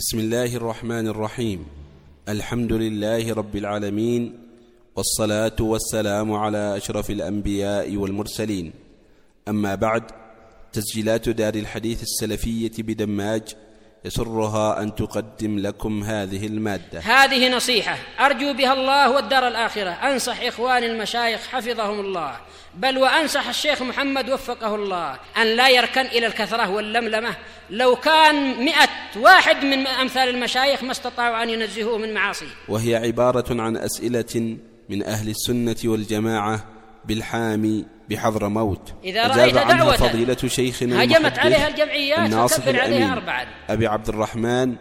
بسم الله الرحمن الرحيم. الحمد لله رب العالمين والصلاة والسلام على أشرف الأنبياء والمرسلين. أما بعد تسجيلات دار الحديث السلفية بدماج يسرها أن تقدم لكم هذه المادة. هذه نصيحة. أرجو بها الله والدار الآخرة. أنصح إخواني المشايخ حفظهم الله. بل وأنصح الشيخ محمد وفقه الله أن لا يركن إلى الكثرة واللملمة. لو كان مئة واحد من أمثال المشايخ ما استطاعوا أن ينزهوه من معاصيه وهي عبارة عن أسئلة من أهل السنة والجماعة بالحامي بحضر موت. إذا رأيت دعوة. فضيلة شيخنا هجمت عليها الجمعيات فكبر عليها أربعا أبي عبد الرحمن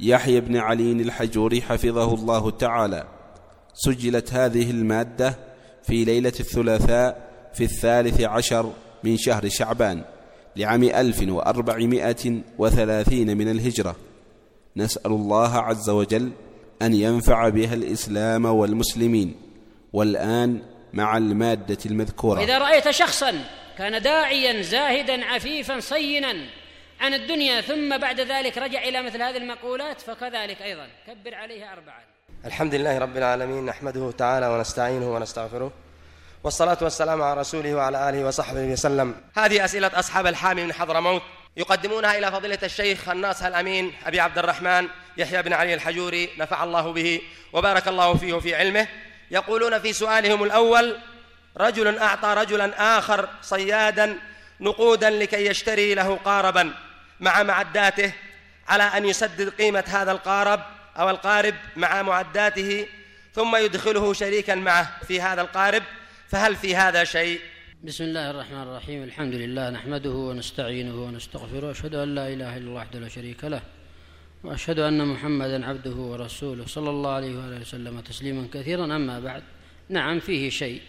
يحيى بن علي الحجوري حفظه الله تعالى. سجلت هذه المادة في ليلة الثلاثاء في الثالث عشر من شهر شعبان لعام ألف وأربعمائة وثلاثين من الهجرة. نسأل الله عز وجل أن ينفع بها الإسلام والمسلمين. والآن مع المادة المذكورة. إذا رأيت شخصا كان داعيا زاهدا عفيفا صينا عن الدنيا ثم بعد ذلك رجع إلى مثل هذه المقولات فكذلك أيضا. كبر عليه أربعا. الحمد لله رب العالمين نحمده تعالى ونستعينه ونستغفره والصلاة والسلام على رسوله وعلى آله وصحبه وسلم. هذه أسئلة أصحاب الحامي من حضرموت يقدمونها إلى فضيلة الشيخ الناصح الأمين أبي عبد الرحمن يحيى بن علي الحجوري نفع الله به وبارك الله فيه وفي علمه. يقولون في سؤالهم الأول رجل أعطى رجلا آخر صيادا نقودا لكي يشتري له قاربا مع معداته على أن يسدد قيمة هذا القارب أو القارب مع معداته ثم يدخله شريكا معه في هذا القارب فهل في هذا شيء؟ بسم الله الرحمن الرحيم الحمد لله نحمده ونستعينه ونستغفره واشهد أن لا إله إلا الله وحده لا شريك له. وأشهد أن محمدا عبده ورسوله صلى الله عليه وآله وسلم تسليما كثيرا أما بعد. نعم فيه شيء.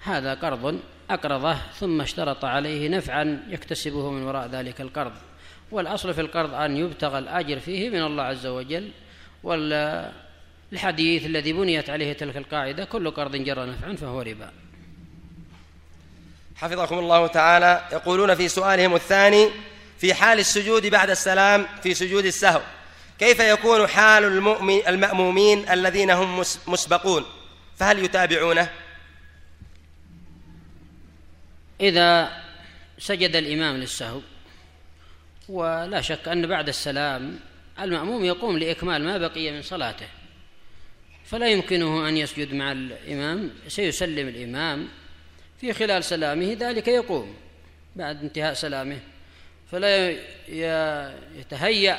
هذا قرض أقرضه ثم اشترط عليه نفعا يكتسبه من وراء ذلك القرض. والأصل في القرض أن يبتغى الأجر فيه من الله عز وجل والحديث الذي بنيت عليه تلك القاعدة كل قرض جرى نفعا فهو ربا. حفظكم الله تعالى. يقولون في سؤالهم الثاني في حال السجود بعد السلام في سجود السهو. كيف يكون حال المؤمن المأمومين الذين هم مسبقون؟ فهل يتابعونه؟ إذا سجد الإمام للسهو ولا شك أن بعد السلام المأموم يقوم لإكمال ما بقي من صلاته. فلا يمكنه أن يسجد مع الإمام سيسلم الإمام في خلال سلامه ذلك يقوم بعد انتهاء سلامه. فلا يتهيأ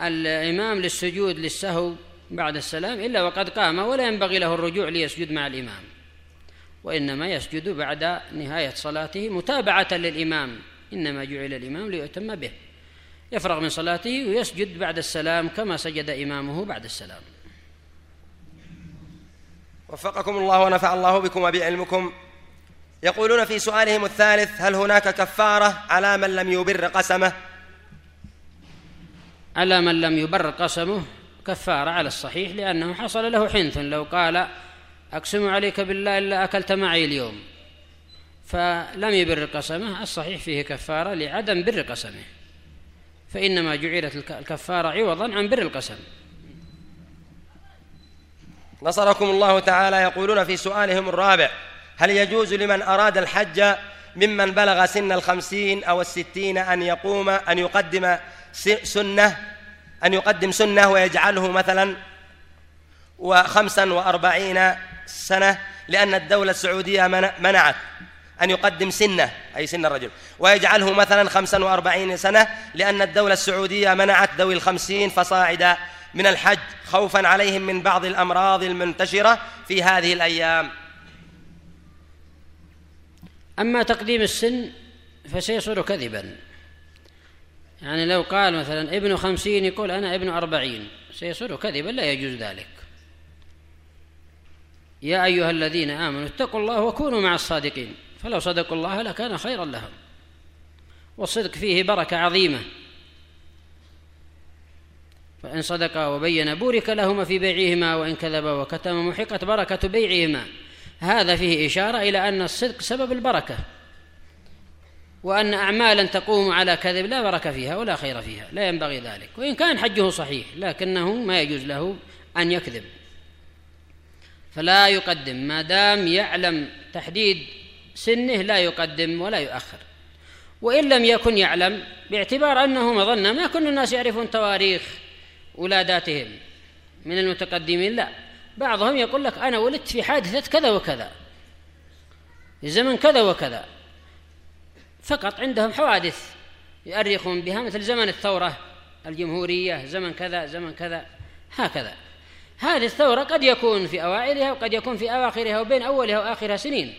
الإمام للسجود للسهو بعد السلام إلا وقد قام ولا ينبغي له الرجوع ليسجد مع الإمام وإنما يسجد بعد نهاية صلاته متابعة للإمام إنما جعل الإمام ليؤتم به. يفرغ من صلاته ويسجد بعد السلام كما سجد إمامه بعد السلام. وفقكم الله ونفع الله بكم وبعلمكم. يقولون في سؤالهم الثالث هل هناك كفارة على من لم يبر قسمه؟ على من لم يبر قسمه كفارة على الصحيح لأنه حصل له حنث. لو قال أقسم عليك بالله إلا أكلت معي اليوم. فلم يبر قسمه الصحيح فيه كفارة لعدم بر قسمه. فإنما جعلت الكفارة عوضا عن بر القسم. نصركم الله تعالى يقولون في سؤالهم الرابع هل يجوز لمن أراد الحج ممن بلغ سن الخمسين أو الستين أن يقوم أن يقدم سنة أن يقدم سنة ويجعله مثلا وخمسا وأربعين سنة لأن الدولة السعودية منعت أن يقدم سنة أي سن الرجل ويجعله مثلا خمسا وأربعين سنة لأن الدولة السعودية منعت ذوي الخمسين فصاعدا من الحج خوفا عليهم من بعض الأمراض المنتشرة في هذه الأيام. أما تقديم السن فسيصير كذبا. يعني لو قال مثلا ابن خمسين يقول أنا ابن أربعين سيصير كذبا لا يجوز ذلك. يا أيها الذين آمنوا اتقوا الله وكونوا مع الصادقين فلو صدقوا الله لكان خيرا لهم. والصدق فيه بركة عظيمة. فإن صدقا وبين بورك لهما في بيعهما وإن كذبا وكتما محقت بركة بيعهما. هذا فيه إشارة إلى أن الصدق سبب البركة وأن أعمالا تقوم على كذب لا بركة فيها ولا خير فيها لا ينبغي ذلك وإن كان حجه صحيح لكنه ما يجوز له أن يكذب. فلا يقدم ما دام يعلم تحديد سنه لا يقدم ولا يؤخر وإن لم يكن يعلم باعتبار أنه مظنة ما كل الناس يعرفون تواريخ ولاداتهم من المتقدمين لا. بعضهم يقول لك أنا ولدت في حادثة كذا وكذا في زمن كذا وكذا فقط عندهم حوادث يؤرخون بها مثل زمن الثورة الجمهورية زمن كذا زمن كذا هكذا. هذه الثورة قد يكون في أوائلها وقد يكون في أواخرها وبين أولها وآخرها سنين.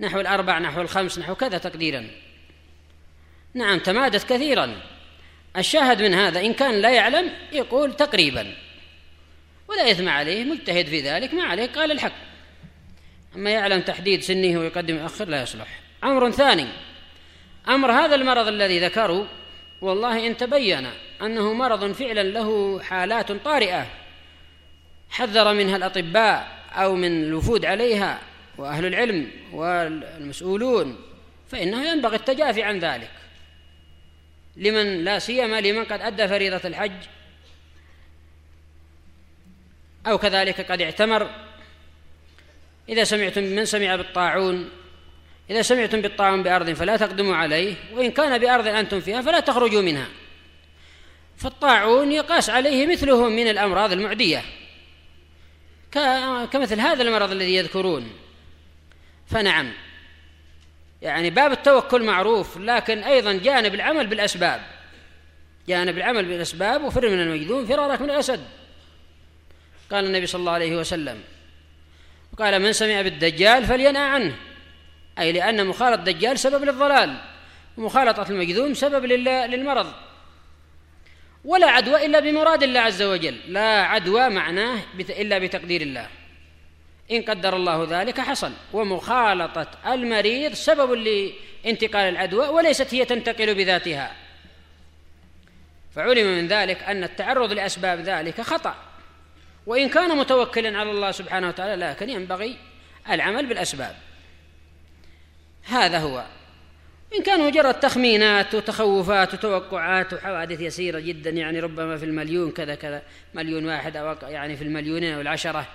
نحو الأربع نحو الخمس نحو كذا تقديرا. نعم تمادت كثيرا. الشاهد من هذا إن كان لا يعلم يقول تقريبا. ولا إثم عليه مجتهد في ذلك ما عليه قال الحق. أما يعلم تحديد سنه ويقدم يؤخر لا يصلح. أمر ثاني أمر هذا المرض الذي ذكروا والله إن تبين أنه مرض فعلا له حالات طارئة حذر منها الأطباء أو من الوفود عليها وأهل العلم والمسؤولون فإنه ينبغي التجافي عن ذلك. لمن لا سيما لمن قد أدى فريضة الحج أو كذلك قد اعتمر. إذا سمعتم من سمع بالطاعون إذا سمعتم بالطاعون بأرض فلا تقدموا عليه وإن كان بأرض أنتم فيها فلا تخرجوا منها. فالطاعون يقاس عليه مثله من الأمراض المعدية. كمثل هذا المرض الذي يذكرون. فنعم. يعني باب التوكل معروف لكن أيضا جانب العمل بالأسباب. جانب العمل بالأسباب وفر من المجذوم فرارك من الأسد. قال النبي صلى الله عليه وسلم قال من سمع بالدجال فلينأ عنه أي لأن مخالطة الدجال سبب للضلال ومخالطة المجذوم سبب للمرض. ولا عدوى إلا بمراد الله عز وجل لا عدوى معناه إلا بتقدير الله. إن قدر الله ذلك حصل ومخالطة المريض سبب لانتقال العدوى وليست هي تنتقل بذاتها. فعلم من ذلك أن التعرض لأسباب ذلك خطأ. وإن كان متوكلا على الله سبحانه وتعالى لكن ينبغي العمل بالأسباب. هذا هو. إن كان مجرد تخمينات وتخوفات وتوقعات وحوادث يسيرة جدا يعني ربما في المليون كذا كذا مليون واحد أو يعني في المليونين أو العشرة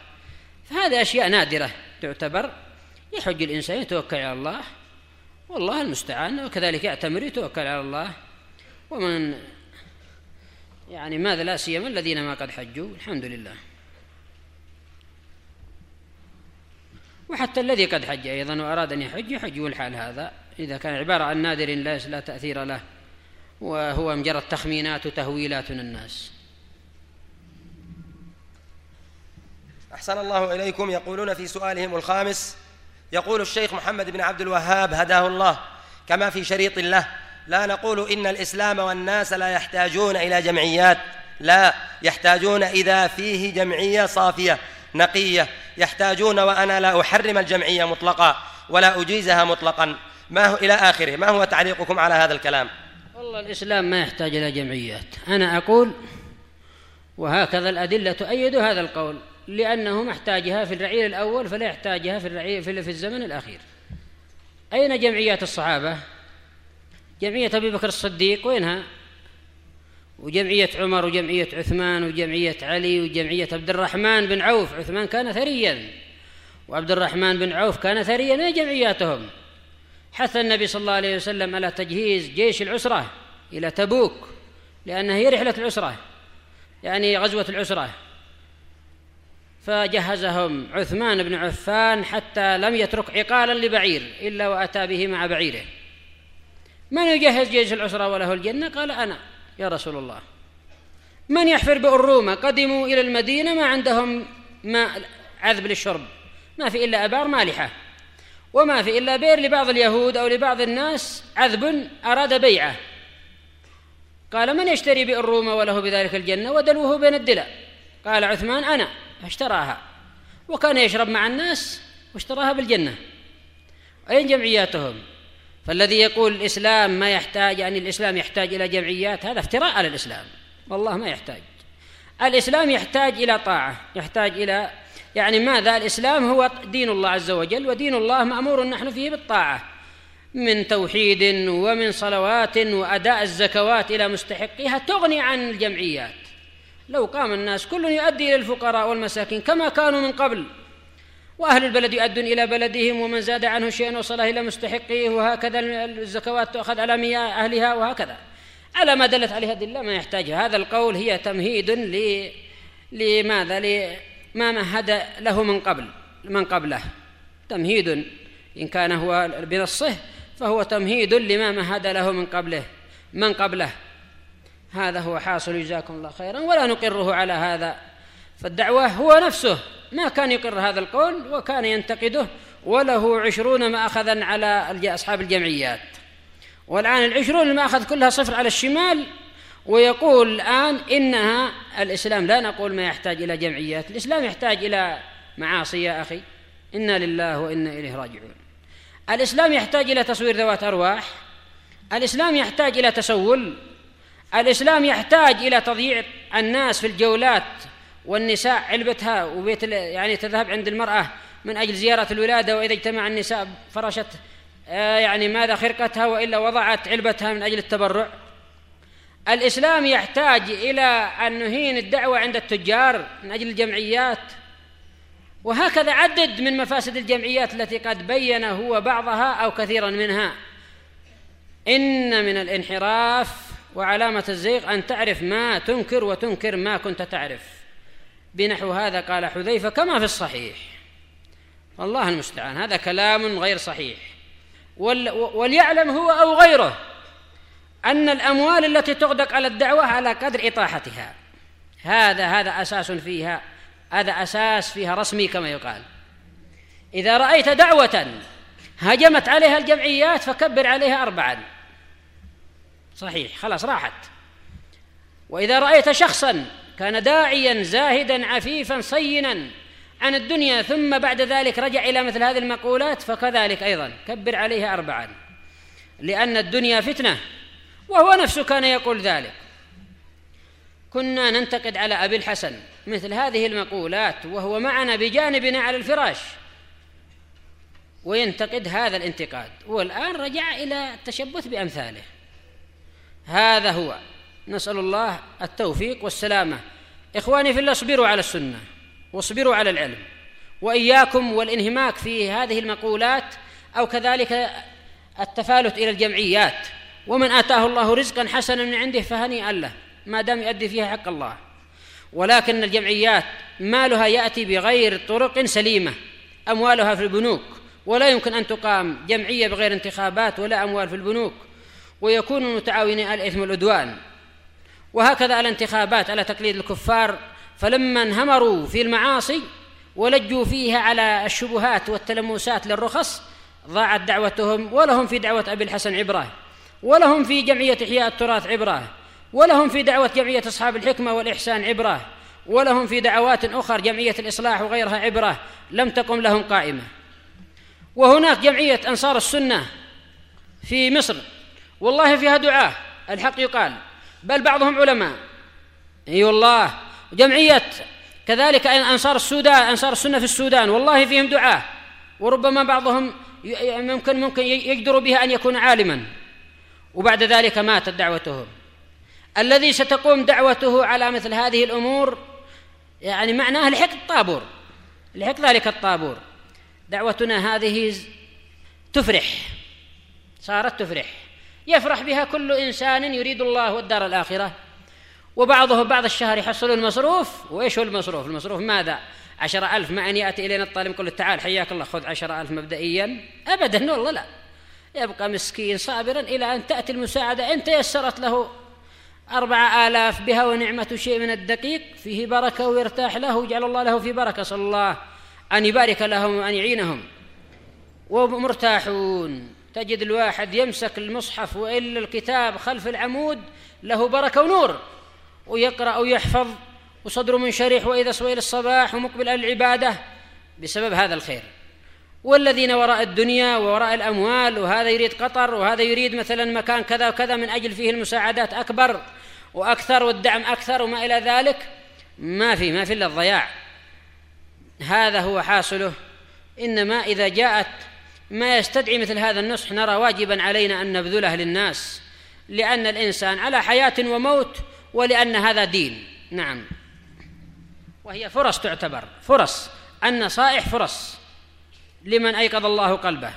فهذه أشياء نادرة تعتبر يحج الإنسان يتوكل على الله والله المستعان وكذلك يعتمر يتوكل على الله. ومن يعني ماذا لا سيما الذين ما قد حجوا الحمد لله. وحتى الذي قد حج أيضا وأراد أن يحج يحج والحال هذا. إذا كان عبارة عن نادر لا تأثير له وهو مجرد تخمينات وتهويلات الناس أحسن الله إليكم. يقولون في سؤالهم الخامس يقول الشيخ محمد بن عبد الوهاب هداه الله كما في شريط له لا نقول إن الإسلام والناس لا يحتاجون إلى جمعيات لا يحتاجون إذا فيه جمعية صافية. نقية يحتاجون وأنا لا أحرم الجمعية مطلقا ولا أجيزها مطلقا. ما هو إلى آخره؟ ما هو تعليقكم على هذا الكلام؟ والله الإسلام ما يحتاج إلى جمعيات. أنا أقول وهكذا الأدلة تؤيد هذا القول لأنه محتاجها في الرعيل الأول فلا يحتاجها في الرعيل في الزمن الأخير. أين جمعيات الصحابة؟ جمعية أبي بكر الصديق وينها؟ وجمعية عمر وجمعية عثمان وجمعية علي وجمعية عبد الرحمن بن عوف. عثمان كان ثريا. وعبد الرحمن بن عوف كان ثريا. ما جمعياتهم؟ حث النبي صلى الله عليه وسلم على تجهيز جيش العسرة إلى تبوك لأنها هي رحلة العسرة يعني غزوة العسرة. فجهزهم عثمان بن عفان حتى لم يترك عقالا لبعير إلا وأتى به مع بعيره. من يجهز جيش العسرة وله الجنة؟ قال أنا. يا رسول الله. من يحفر بئر روما قدموا إلى المدينة ما عندهم ماء عذب للشرب. ما في إلا أبار مالحة. وما في إلا بئر لبعض اليهود أو لبعض الناس عذب أراد بيعه. قال من يشتري بئر روما وله بذلك الجنة ودلوه بين الدلع؟ قال عثمان أنا. فاشتراها. وكان يشرب مع الناس واشتراها بالجنة. أين جمعياتهم؟ فالذي يقول الإسلام ما يحتاج يعني الإسلام يحتاج إلى جمعيات هذا افتراء على الإسلام. والله ما يحتاج. الإسلام يحتاج إلى طاعة يحتاج إلى يعني ماذا؟ الإسلام هو دين الله عز وجل ودين الله مأمور نحن فيه بالطاعة. من توحيد ومن صلوات وأداء الزكوات إلى مستحقيها تغني عن الجمعيات. لو قام الناس كل يؤدي إلى الفقراء والمساكين كما كانوا من قبل. وأهل البلد يؤدون إلى بلدهم ومن زاد عنه شيئا وصله إلى مستحقيه وهكذا الزكوات تؤخذ على مياه أهلها وهكذا. على ما دلت عليه الادله ما يحتاج. هذا القول هي تمهيد ل لماذا؟ لما مهد له من قبل من قبله. تمهيد إن كان هو بنصه فهو تمهيد لما مهد له من قبله من قبله. هذا هو حاصل جزاكم الله خيرا ولا نقره على هذا. فالدعوة هو نفسه. ما كان يقر هذا القول وكان ينتقده وله عشرون مأخذا على أصحاب الجمعيات. والآن العشرون المأخذ كلها صفر على الشمال ويقول الآن إنها الإسلام لا نقول ما يحتاج إلى جمعيات الإسلام يحتاج إلى معاصي يا أخي. إنا لله وإنا إليه راجعون. الإسلام يحتاج إلى تصوير ذوات أرواح. الإسلام يحتاج إلى تسول. الإسلام يحتاج إلى تضييع الناس في الجولات والنساء علبتها وبيت يعني تذهب عند المرأة من أجل زيارة الولادة وإذا اجتمع النساء فرشت آه، يعني ماذا خرقتها وإلا وضعت علبتها من أجل التبرع. الإسلام يحتاج إلى أن نهين الدعوة عند التجار من أجل الجمعيات. وهكذا عدد من مفاسد الجمعيات التي قد بين هو بعضها أو كثيرا منها. إن من الانحراف وعلامة الزيغ أن تعرف ما تنكر وتنكر ما كنت تعرف. بنحو هذا قال حذيفة كما في الصحيح. الله المستعان هذا كلام غير صحيح. وليعلم هو أو غيره أن الأموال التي تغدق على الدعوة على قدر إطاحتها. هذا هذا أساس فيها هذا أساس فيها رسمي كما يقال. إذا رأيت دعوة هجمت عليها الجمعيات فكبر عليها أربعا. صحيح خلاص راحت. وإذا رأيت شخصا كان داعيا زاهدا عفيفا صينا عن الدنيا ثم بعد ذلك رجع إلى مثل هذه المقولات فكذلك أيضا كبر عليها أربعا. لأن الدنيا فتنة وهو نفسه كان يقول ذلك. كنا ننتقد على أبي الحسن مثل هذه المقولات وهو معنا بجانبنا على الفراش. وينتقد هذا الانتقاد والآن رجع إلى التشبث بأمثاله. هذا هو. نسأل الله التوفيق والسلامة. إخواني في الله اصبروا على السنة واصبروا على العلم وإياكم والانهماك في هذه المقولات أو كذلك التفالت إلى الجمعيات. ومن آتاه الله رزقا حسنا من عنده فهنيئا له ما دام يؤدي فيها حق الله. ولكن الجمعيات مالها يأتي بغير طرق سليمة أموالها في البنوك. ولا يمكن أن تقام جمعية بغير انتخابات ولا أموال في البنوك. ويكون المتعاونين على الإثم والعدوان. وهكذا الانتخابات على تقليد الكفار فلما انهمروا في المعاصي ولجوا فيها على الشبهات والتلمسات للرخص ضاعت دعوتهم ولهم في دعوة أبي الحسن عبرة ولهم في جمعية إحياء التراث عبرة ولهم في دعوة جمعية أصحاب الحكمة والإحسان عبرة ولهم في دعوات أخرى جمعية الإصلاح وغيرها عبرة لم تقم لهم قائمة. وهناك جمعية أنصار السنة في مصر والله فيها دعاة الحق يقال. بل بعضهم علماء. أي والله جمعية كذلك أنصار السودان أنصار السنة في السودان والله فيهم دعاة. وربما بعضهم ممكن ممكن يقدر بها أن يكون عالما. وبعد ذلك ماتت دعوتهم. الذي ستقوم دعوته على مثل هذه الأمور يعني معناه لحق الطابور. لحق ذلك الطابور. دعوتنا هذه تفرح. صارت تفرح. يفرح بها كل إنسان يريد الله والدار الآخرة. وبعضه بعض الشهر يحصل المصروف. وإيش هو المصروف؟ المصروف ماذا؟ عشرة ألف ما أن يأتي إلينا الطالب يقول تعال حياك الله خذ عشرة ألف مبدئيا. أبدا والله لا. يبقى مسكين صابرا إلى أن تأتي المساعدة. إن تيسرت له أربعة آلاف بها ونعمة شيء من الدقيق فيه بركة ويرتاح له ويجعل الله له في بركة. صلى الله. أن يبارك لهم وأن يعينهم. ومرتاحون تجد الواحد يمسك المصحف وإلا الكتاب خلف العمود له بركة ونور ويقرأ ويحفظ وصدره منشرح وإذا سويل الصباح ومقبل على العبادة بسبب هذا الخير. والذين وراء الدنيا ووراء الأموال وهذا يريد قطر وهذا يريد مثلا مكان كذا وكذا من أجل فيه المساعدات أكبر وأكثر والدعم أكثر وما إلى ذلك ما في ما في إلا الضياع. هذا هو حاصله. إنما إذا جاءت ما يستدعي مثل هذا النصح نرى واجبا علينا أن نبذله للناس. لأن الإنسان على حياة وموت ولأن هذا دين. نعم. وهي فرص تعتبر. فرص. النصائح فرص. لمن أيقظ الله قلبه.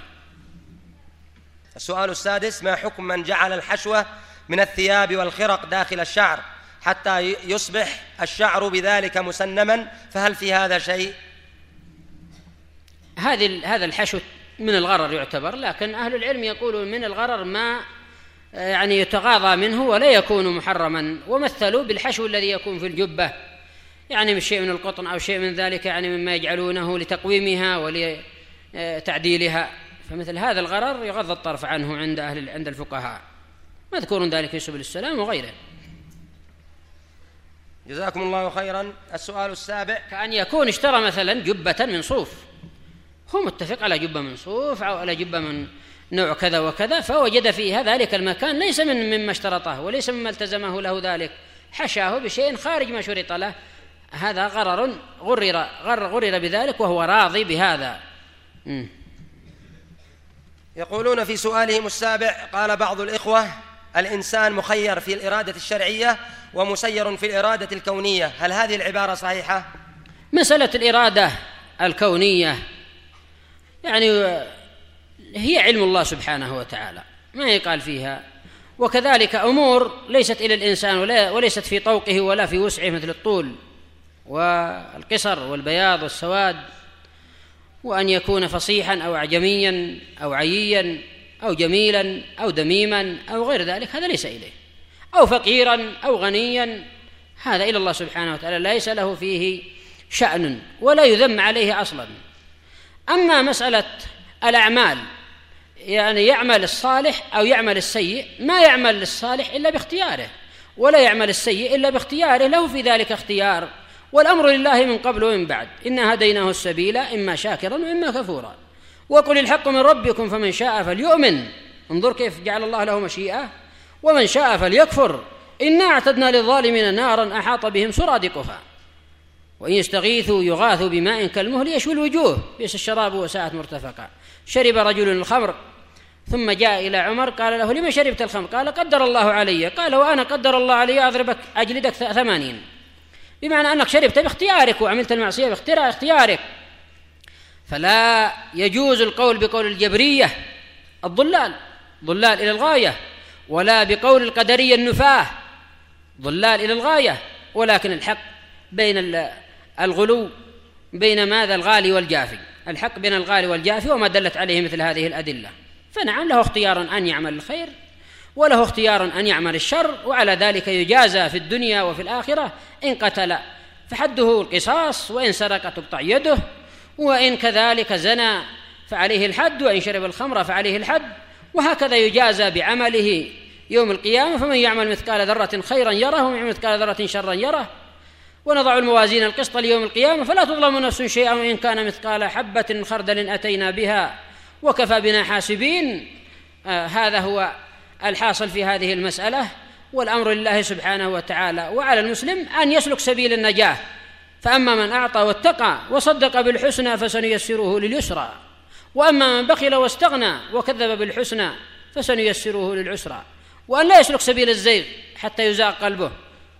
السؤال السادس ما حكم من جعل الحشوة من الثياب والخرق داخل الشعر حتى يصبح الشعر بذلك مسنما؟ فهل في هذا شيء؟ هذه هذا الحشو من الغرر يعتبر لكن أهل العلم يقولون من الغرر ما يعني يتغاضى منه ولا يكون محرما. ومثلوا بالحشو الذي يكون في الجبة يعني من شيء من القطن أو شيء من ذلك يعني مما يجعلونه لتقويمها ولتعديلها. فمثل هذا الغرر يغض الطرف عنه عند أهل عند الفقهاء. مذكور ذلك في سبل السلام وغيره. جزاكم الله خيرا. السؤال السابع. كأن يكون اشترى مثلا جبة من صوف. هو متفق على جبة من صوف أو على جبة من نوع كذا وكذا فوجد فيها ذلك المكان ليس من مما اشترطه وليس مما التزمه له ذلك حشاه بشيء خارج ما شرط له هذا غرر غرر غرر, غرر بذلك وهو راضي بهذا م. يقولون في سؤالهم السابع قال بعض الإخوة الإنسان مخير في الإرادة الشرعية ومسير في الإرادة الكونية هل هذه العبارة صحيحة؟ مسألة الإرادة الكونية يعني هي علم الله سبحانه وتعالى. ما يقال فيها؟ وكذلك أمور ليست إلى الإنسان ولا وليست في طوقه ولا في وسعه مثل الطول والقصر والبياض والسواد. وأن يكون فصيحا أو أعجميا أو عييا أو جميلا أو دميما أو غير ذلك هذا ليس إليه. أو فقيرا أو غنيا هذا إلى الله سبحانه وتعالى ليس له فيه شأن ولا يذم عليه أصلا. أما مسألة الأعمال يعني يعمل الصالح أو يعمل السيء ما يعمل الصالح إلا باختياره ولا يعمل السيء إلا باختياره له في ذلك اختيار والأمر لله من قبل ومن بعد إنا هديناه السبيل إما شاكرا وإما كفورا وقل الحق من ربكم فمن شاء فليؤمن انظر كيف جعل الله له مشيئة ومن شاء فليكفر إنا أعتدنا للظالمين نارا أحاط بهم سرادقها. وإن يستغيثوا يغاثوا بماء كالمهل يشوي الوجوه. بئس الشراب وساءت مرتفقا. شرب رجل الخمر ثم جاء إلى عمر قال له لما شربت الخمر؟ قال قدر الله علي. قال وأنا قدر الله علي أضربك أجلدك ثمانين. بمعنى أنك شربت باختيارك وعملت المعصية باختيارك فلا يجوز القول بقول الجبرية الضلال ضلال إلى الغاية ولا بقول القدرية النفاة ضلال إلى الغاية. ولكن الحق بين الغلو بين ماذا؟ الغالي والجافي. الحق بين الغالي والجافي وما دلت عليه مثل هذه الأدلة. فنعم له اختيار أن يعمل الخير وله اختيار أن يعمل الشر وعلى ذلك يجازى في الدنيا وفي الآخرة إن قتل. فحده القصاص وإن سرق تقطع يده وإن كذلك زنى فعليه الحد وإن شرب الخمر فعليه الحد. وهكذا يجازى بعمله يوم القيامة. فمن يعمل مثقال ذرة خيرا يره ومن يعمل مثقال ذرة شرا يره ونضع الموازين القسط ليوم القيامة فلا تظلم نفس شيئا وإن كان مثقال حبة خردل أتينا بها. وكفى بنا حاسبين. آه هذا هو الحاصل في هذه المسألة. والأمر لله سبحانه وتعالى. وعلى المسلم أن يسلك سبيل النجاة. فأما من أعطى واتقى وصدق بالحسنى فسنيسره لليسرى. وأما من بخل واستغنى وكذب بالحسنى فسنيسره للعسرى. وأن لا يسلك سبيل الزيغ حتى يزاغ قلبه.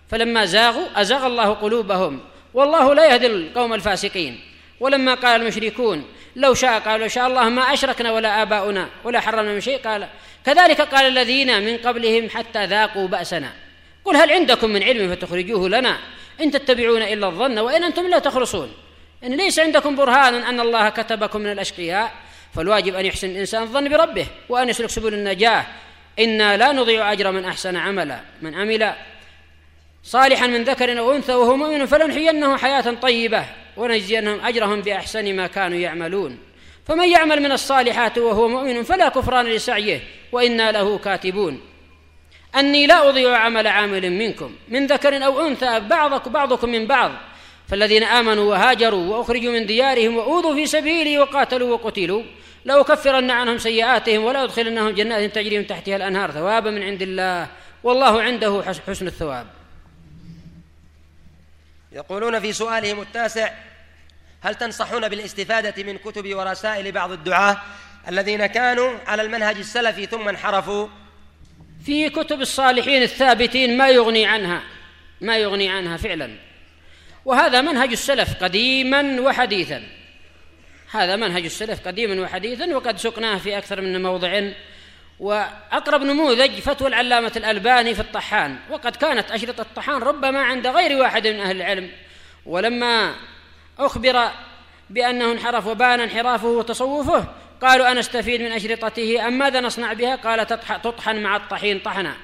فلما زاغوا أزاغ الله قلوبهم والله لا يهدي القوم الفاسقين. ولما قال المشركون لو شاء قال لو شاء الله ما أشركنا ولا آباؤنا ولا حرمنا من شيء قال كذلك قال الذين من قبلهم حتى ذاقوا بأسنا. قل هل عندكم من علم فتخرجوه لنا إن تتبعون إلا الظن وإن أنتم لا تخرصون. إن ليس عندكم برهان أن الله كتبكم من الأشقياء فالواجب أن يحسن الإنسان الظن بربه وأن يسلك سبل النجاة. إنا لا نضيع أجر من أحسن عملا. من عمل صالحا من ذكر أو أنثى وهو مؤمن فلنحيينه حياة طيبة ونجزينهم أجرهم بأحسن ما كانوا يعملون. فمن يعمل من الصالحات وهو مؤمن فلا كفران لسعيه وإنا له كاتبون. أني لا أضيع عمل عامل منكم من ذكر أو أنثى بعضك بعضكم من بعض. فالذين آمنوا وهاجروا وأخرجوا من ديارهم وأوذوا في سبيلي وقاتلوا وقتلوا. لأكفرن عنهم سيئاتهم ولا أدخلنهم جنات تجري من تحتها الأنهار ثوابا من عند الله والله عنده حسن الثواب. يقولون في سؤالهم التاسع هل تنصحون بالاستفادة من كتب ورسائل بعض الدعاة الذين كانوا على المنهج السلفي ثم انحرفوا؟ في كتب الصالحين الثابتين ما يغني عنها ما يغني عنها فعلا. وهذا منهج السلف قديما وحديثا. هذا منهج السلف قديما وحديثا وقد سقناه في أكثر من موضع. وأقرب نموذج فتوى العلامة الألباني في الطحان وقد كانت أشرطة الطحان ربما عند غير واحد من أهل العلم. ولما أخبر بأنه انحرف وبان انحرافه وتصوفه قالوا أنا أستفيد من أشرطته أم ماذا نصنع بها؟ قال تطحن مع الطحين طحنا.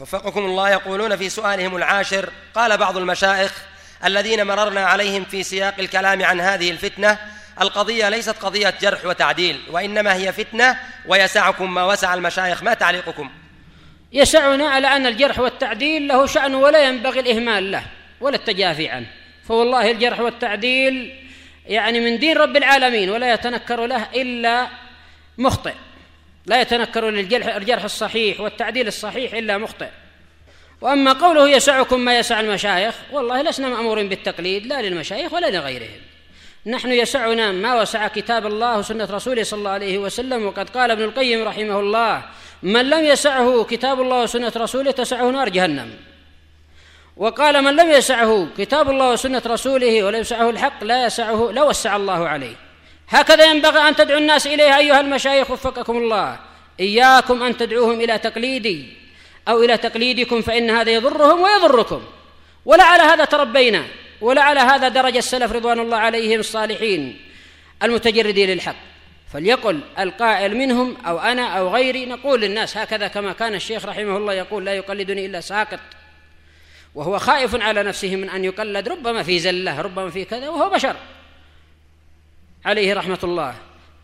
وفقكم الله يقولون في سؤالهم العاشر قال بعض المشايخ الذين مررنا عليهم في سياق الكلام عن هذه الفتنة القضية ليست قضية جرح وتعديل وإنما هي فتنة ويسعكم ما وسع المشايخ. ما تعليقكم؟ يسعنا على أن الجرح والتعديل له شأن ولا ينبغي الإهمال له ولا التجافي عنه. فوالله الجرح والتعديل يعني من دين رب العالمين ولا يتنكر له إلا مخطئ. لا يتنكر للجرح الصحيح والتعديل الصحيح إلا مخطئ. وأما قوله يسعكم ما يسع المشايخ والله لسنا مأمورين بالتقليد لا للمشايخ ولا لغيرهم. نحن يسعنا ما وسع كتاب الله وسنة رسوله صلى الله عليه وسلم. وقد قال ابن القيم رحمه الله من لم يسعه كتاب الله وسنة رسوله تسعه نار جهنم. وقال من لم يسعه كتاب الله وسنة رسوله ولم يسعه الحق لا يسعه لا وسع الله عليه. هكذا ينبغي أن تدعو الناس اليه أيها المشايخ وفقكم الله. إياكم أن تدعوهم إلى تقليدي أو إلى تقليدكم فإن هذا يضرهم ويضركم. ولا على هذا تربينا. ولا على هذا درج السلف رضوان الله عليهم الصالحين المتجردين للحق. فليقل القائل منهم أو أنا أو غيري نقول للناس هكذا كما كان الشيخ رحمه الله يقول لا يقلدني إلا ساقط. وهو خائف على نفسه من أن يقلد ربما في زلة ربما في كذا. وهو بشر عليه رحمة الله.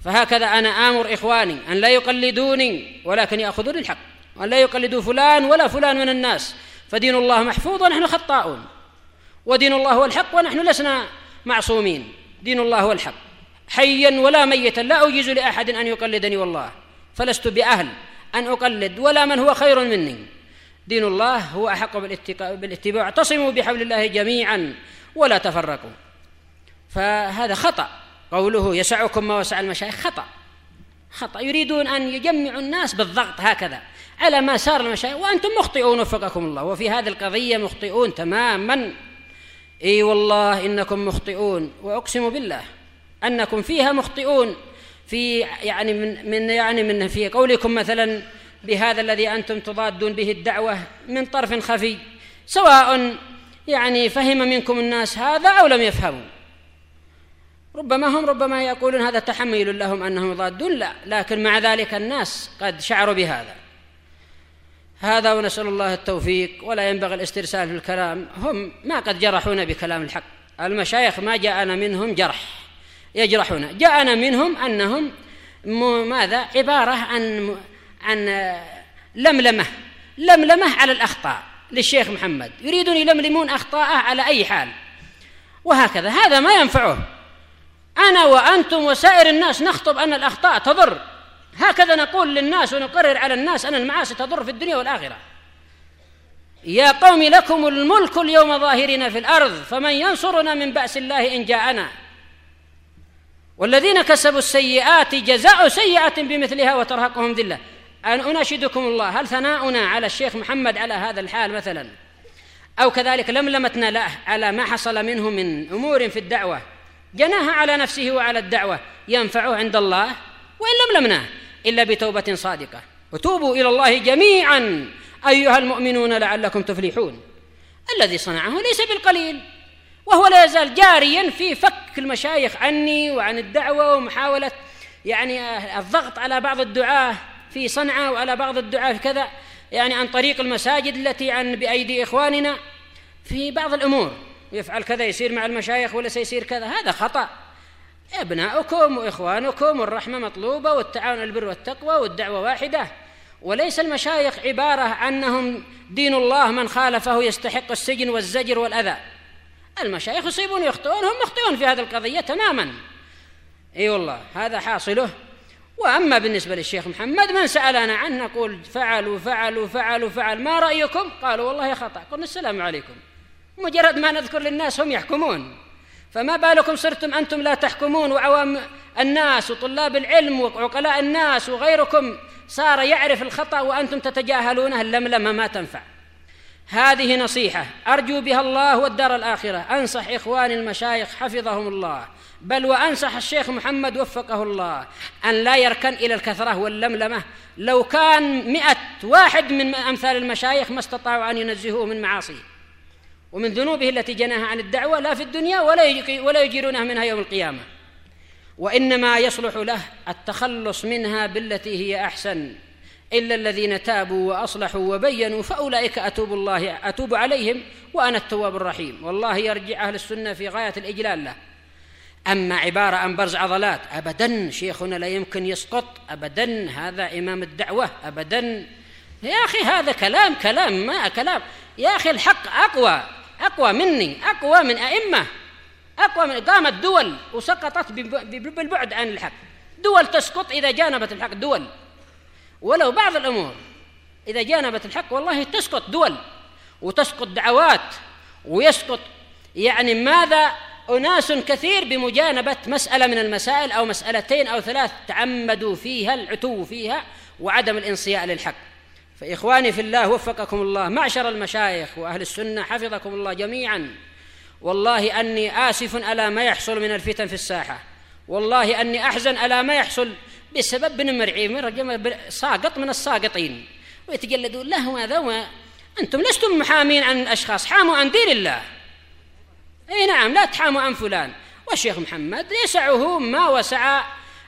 فهكذا أنا آمر إخواني أن لا يقلدوني ولكن ياخذون الحق. وأن لا يقلدوا فلان ولا فلان من الناس فدين الله محفوظ ونحن خطاؤون. ودين الله هو الحق ونحن لسنا معصومين. دين الله هو الحق. حيا ولا ميتا لا أجيز لأحد أن يقلدني والله. فلست بأهل أن أقلد ولا من هو خير مني. دين الله هو أحق بالاتباع. اعتصموا بحبل الله جميعا ولا تفرقوا. فهذا خطأ. قوله يسعكم ما وسع المشايخ. خطأ. خطأ. يريدون أن يجمعوا الناس بالضغط هكذا على ما سار المشايخ. وأنتم مخطئون وفقكم الله. وفي هذه القضية مخطئون تماما. إي والله إنكم مخطئون وأقسم بالله أنكم فيها مخطئون. في يعني من من يعني من في قولكم مثلا بهذا الذي أنتم تضادون به الدعوة من طرف خفي سواء يعني فهم منكم الناس هذا أو لم يفهموا. ربما هم ربما يقولون هذا تحمل لهم أنهم يضادون لا لكن مع ذلك الناس قد شعروا بهذا. هذا ونسأل الله التوفيق ولا ينبغي الاسترسال في الكلام. هم ما قد جرحونا بكلام الحق. المشايخ ما جاءنا منهم جرح. يجرحون جاءنا منهم أنهم ماذا؟ عبارة عن عن لملمة. لملمة على الأخطاء للشيخ محمد. يريدون يلملمون أخطاءه على أي حال. وهكذا. هذا ما ينفعه. أنا وأنتم وسائر الناس نخطب أن الأخطاء تضر. هكذا نقول للناس ونقرر على الناس أن المعاصي تضر في الدنيا والآخرة. يا قوم لكم الملك اليوم ظاهرين في الأرض فمن ينصرنا من بأس الله إن جاءنا. والذين كسبوا السيئات جزاء سيئة بمثلها وترهقهم ذلة. أن أناشدكم الله هل ثناؤنا على الشيخ محمد على هذا الحال مثلا؟ أو كذلك لملمتنا له على ما حصل منه من أمور في الدعوة. جناها على نفسه وعلى الدعوة. ينفعه عند الله وإن لم لمناه إلا بتوبة صادقة. وتوبوا إلى الله جميعا أيها المؤمنون لعلكم تفلحون. الذي صنعه ليس بالقليل وهو لا يزال جاريا في فك المشايخ عني وعن الدعوة ومحاولة يعني الضغط على بعض الدعاة في صنعاء وعلى بعض الدعاة في كذا يعني عن طريق المساجد التي عن بأيدي إخواننا في بعض الأمور. يفعل كذا يصير مع المشايخ ولا سيصير كذا. هذا خطأ. أبناؤكم وإخوانكم والرحمة مطلوبة والتعاون البر والتقوى والدعوة واحدة. وليس المشايخ عبارة عنهم دين الله من خالفه يستحق السجن والزجر والأذى. المشايخ يصيبون ويخطئون هم مخطئون في هذه القضية تماما. أي والله هذا حاصله. وأما بالنسبة للشيخ محمد من سألنا عنه نقول فعلوا فعلوا فعلوا فعل ما رأيكم؟ قالوا والله خطأ. قلنا السلام عليكم. مجرد ما نذكر للناس هم يحكمون. فما بالكم صرتم أنتم لا تحكمون وعوام الناس وطلاب العلم وعقلاء الناس وغيركم صار يعرف الخطأ وأنتم تتجاهلونه اللملمة ما تنفع. هذه نصيحة أرجو بها الله والدار الآخرة. أنصح إخواني المشايخ حفظهم الله. بل وأنصح الشيخ محمد وفقه الله أن لا يركن إلى الكثرة واللملمة. لو كان مئة واحد من أمثال المشايخ ما استطاعوا أن ينزهوه من معاصيه ومن ذنوبه التي جناها عن الدعوة لا في الدنيا ولا ولا يجيرونه منها يوم القيامة. وإنما يصلح له التخلص منها بالتي هي أحسن إلا الذين تابوا وأصلحوا وبينوا فأولئك أتوب الله أتوب عليهم وأنا التواب الرحيم. والله يرجع أهل السنة في غاية الإجلال له. أما عبارة عن برز عضلات ابدا شيخنا لا يمكن يسقط ابدا هذا إمام الدعوة ابدا. يا أخي هذا كلام كلام ما كلام. يا أخي الحق أقوى. أقوى مني أقوى من أئمة أقوى من قامت دول وسقطت بالبعد عن الحق. دول تسقط إذا جانبت الحق دول. ولو بعض الأمور إذا جانبت الحق والله تسقط دول وتسقط دعوات ويسقط يعني ماذا أناس كثير بمجانبة مسألة من المسائل أو مسألتين أو ثلاث تعمدوا فيها العتو فيها وعدم الانصياء للحق. فإخواني في الله وفقكم الله معشر المشايخ وأهل السنة حفظكم الله جميعا. والله أني آسف على ما يحصل من الفتن في الساحة. والله أني أحزن على ما يحصل بسبب بن مرعي ساقط من الساقطين. ويتجلدون له هذا وما أنتم لستم محامين عن الأشخاص حاموا عن دين الله. إي نعم لا تحاموا عن فلان. والشيخ محمد يسعه ما وسع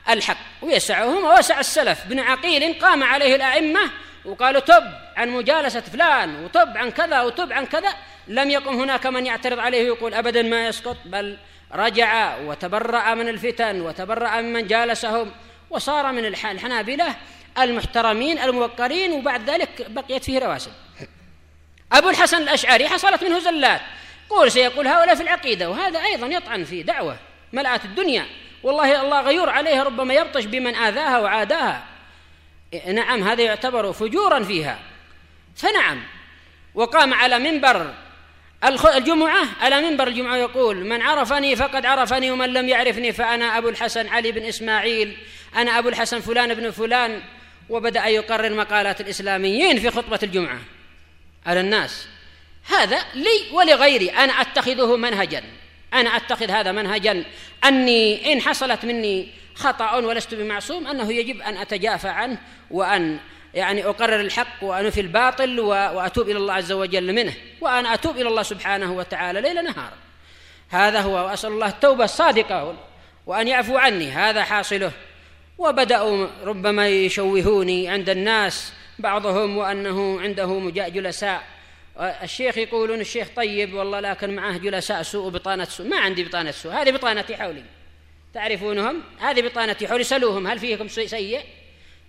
الحق ويسعه ما وسع السلف. بن عقيل قام عليه الأئمة وقالوا تب عن مجالسة فلان وتب عن كذا وتب عن كذا. لم يقم هناك من يعترض عليه ويقول ابدا ما يسقط بل رجع وتبرأ من الفتن وتبرأ ممن جالسهم وصار من الحنابلة المحترمين الموقرين وبعد ذلك بقيت فيه رواسب. أبو الحسن الأشعري حصلت منه زلات قول سيقول هؤلاء في العقيدة وهذا أيضا يطعن في دعوة ملأت الدنيا. والله الله غيور عليها ربما يبطش بمن آذاها وعاداها. نعم هذا يعتبر فجورا فيها. فنعم وقام على منبر الجمعة على منبر الجمعة يقول من عرفني فقد عرفني ومن لم يعرفني فأنا أبو الحسن علي بن إسماعيل أنا أبو الحسن فلان بن فلان. وبدأ يقرر مقالات الإسلاميين في خطبة الجمعة. على الناس. هذا لي ولغيري أنا أتخذه منهجا. أنا أتخذ هذا منهجا. أني إن حصلت مني خطأ ولست بمعصوم أنه يجب أن أتجافى عنه وأن يعني أقرر الحق وأنفي الباطل وأتوب إلى الله عز وجل منه وأنا أتوب إلى الله سبحانه وتعالى ليل نهار. هذا هو وأسأل الله التوبة الصادقة وأن يعفو عني هذا حاصله. وبدأوا ربما يشوهوني عند الناس بعضهم وأنه عنده جلساء. الشيخ يقولون الشيخ طيب والله لكن معه جلساء سوء وبطانة سوء. ما عندي بطانة سوء هذه بطانتي حولي. تعرفونهم؟ هذه بطانتي حولي سألوهم هل فيكم سيء؟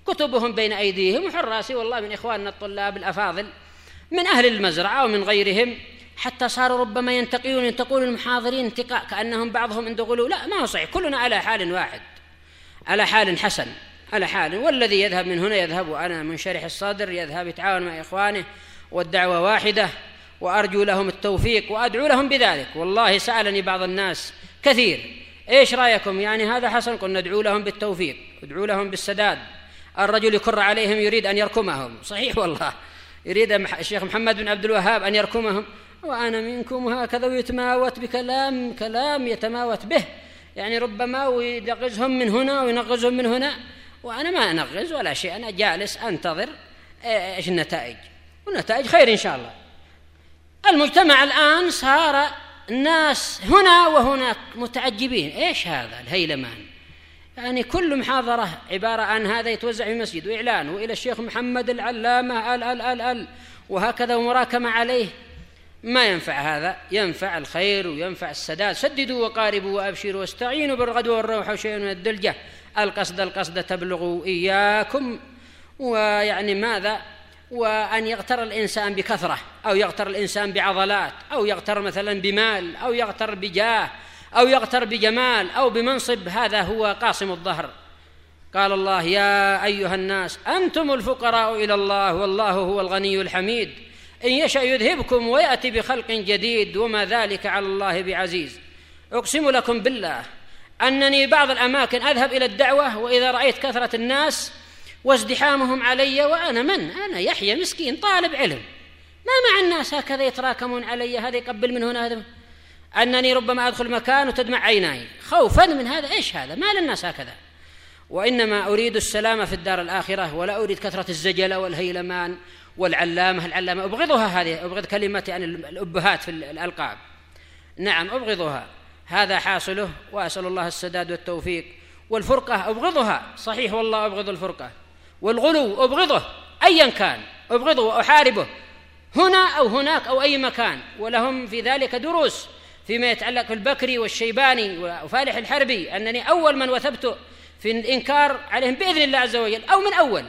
كتبهم بين أيديهم وحراسي. والله من إخواننا الطلاب الأفاضل من أهل المزرعة ومن غيرهم حتى صاروا ربما ينتقيون ينتقون المحاضرين انتقاء كأنهم بعضهم عنده غلو. لا ما هو صحيح. كلنا على حال واحد على حال حسن على حال. والذي يذهب من هنا يذهب وأنا منشرح الصدر يذهب يتعاون مع إخوانه والدعوة واحدة وأرجو لهم التوفيق وأدعو لهم بذلك. والله سألني بعض الناس كثير إيش رأيكم؟ يعني هذا حسن قلنا ندعو لهم بالتوفيق ادعو لهم بالسداد. الرجل يكر عليهم يريد أن يركمهم. صحيح والله. يريد الشيخ محمد بن عبد الوهاب أن يركمهم. وأنا منكم هكذا ويتماوت بكلام كلام يتماوت به. يعني ربما وينغزهم من هنا وينغزهم من هنا. وأنا ما أنغز ولا شيء أنا جالس أنتظر إيش النتائج. والنتائج خير إن شاء الله. المجتمع الآن صار الناس هنا وهناك متعجبين. إيش هذا الهيلمان؟ يعني كل محاضرة عبارة عن هذا يتوزع في المسجد وإعلان وإلى الشيخ محمد العلامة ال ال ال ال وهكذا ومراكمة عليه. ما ينفع هذا؟ ينفع الخير وينفع السداد. سددوا وقاربوا وأبشروا واستعينوا بالغدو والروح وشيء من الدلجة. القصد القصد تبلغوا إياكم. ويعني ماذا؟ وأن يغتر الإنسان بكثرة أو يغتر الإنسان بعضلات أو يغتر مثلا بمال أو يغتر بجاه أو يغتر بجمال أو بمنصب هذا هو قاصم الظهر. قال الله يا أيها الناس أنتم الفقراء إلى الله والله هو الغني الحميد. إن يشأ يذهبكم ويأتي بخلق جديد وما ذلك على الله بعزيز. أقسم لكم بالله أنني بعض الأماكن أذهب إلى الدعوة وإذا رأيت كثرة الناس وازدحامهم علي وأنا من؟ أنا يحيى مسكين طالب علم. ما مع الناس هكذا يتراكمون علي؟ هذا يقبل من هنا هذا أنني ربما أدخل مكان وتدمع عيناي. خوفا من هذا؟ إيش هذا؟ ما للناس هكذا. وإنما أريد السلامة في الدار الآخرة ولا أريد كثرة الزجلة والهيلمان والعلامة. العلامة أبغضها هذه أبغض كلمه يعني الأبهات في الألقاب. نعم أبغضها. هذا حاصله وأسأل الله السداد والتوفيق. والفرقة أبغضها. صحيح والله أبغض الفرقة. والغلو أبغضه ايا كان أبغضه وأحاربه هنا أو هناك أو أي مكان. ولهم في ذلك دروس فيما يتعلق بالبكري والشيباني وفالح الحربي أنني أول من وثبت في الإنكار عليهم بإذن الله عز وجل أو من أول.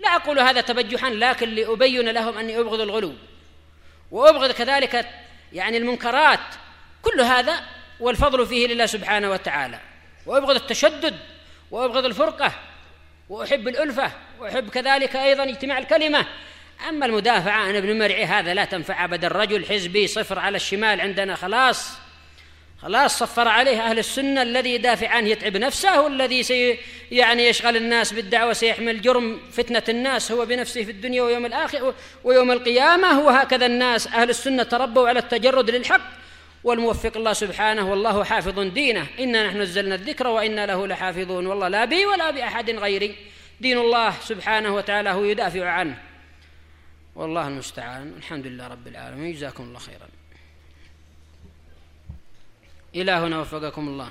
لا أقول هذا تبجحا لكن لأبين لهم أني أبغض الغلو. وأبغض كذلك يعني المنكرات. كل هذا والفضل فيه لله سبحانه وتعالى. وأبغض التشدد وأبغض الفرقة وأحب الألفة وأحب كذلك أيضا اجتماع الكلمة. أما المدافعه عن ابن مرعي هذا لا تنفع ابدا. الرجل حزبي صفر على الشمال عندنا خلاص. خلاص صفر عليه أهل السنة. الذي يدافع عنه يتعب نفسه والذي سي يعني يشغل الناس بالدعوة سيحمل جرم فتنة الناس. هو بنفسه في الدنيا ويوم الآخر ويوم القيامة. وهكذا الناس أهل السنة تربوا على التجرد للحق. والموفق الله سبحانه والله حافظ دينه. إنا نحن نزلنا الذكر وإنا له لحافظون. والله لا بي ولا بأحد غيري. دين الله سبحانه وتعالى هو يدافع عنه. والله المستعان. الحمد لله رب العالمين. جزاكم الله خيرا. إلى هنا وفقكم الله.